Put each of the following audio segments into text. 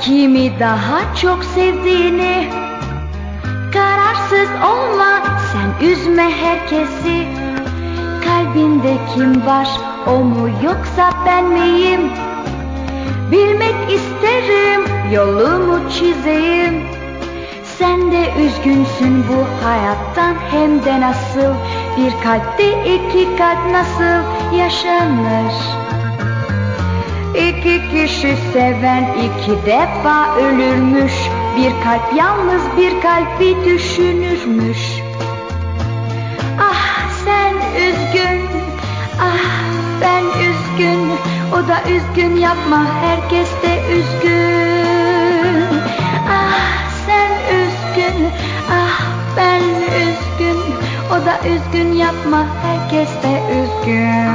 kimi daha çok sevdiğini Kararsız olma. Sen üzme herkesi. Kalbinde kim var o mu yoksa ben miyim? Bilmek isterim yolumu çizeyim. Sen de üzgünsün bu hayattan hem de nasıl? Bir kalpte iki kalp nasıl yaşanır seven iki defa ölürmüş. Bir kalp yalnız bir kalbi düşünürmüş. Ah sen üzgün, ah ben üzgün. O da üzgün yapma herkes de üzgün. Ah sen üzgün, ah ben üzgün. O da üzgün yapma herkes de üzgün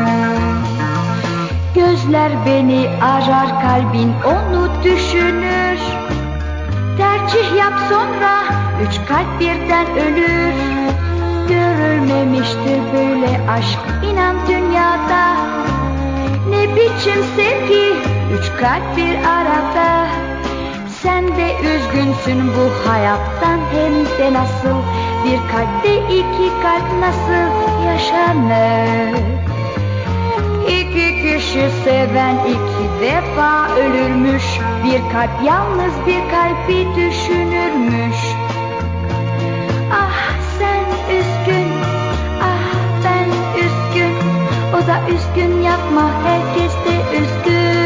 Gözler beni arar kalbin onu düşünür. Tercih yap sonra üç kalp birden ölür. Görülmemiştir böyle aşk inan dünyada. Ne biçim sevgi üç kalp bir arada. Sen de üzgünsün bu hayattan hem de nasıl? Bir kalpte iki kalp nasıl yaşanır Kişi seven iki defa ölürmüş. Bir kalp yalnız bir kalbi düşünürmüş. Ah sen üzgün, ah ben üzgün. O da üzgün yapma herkes de üzgün.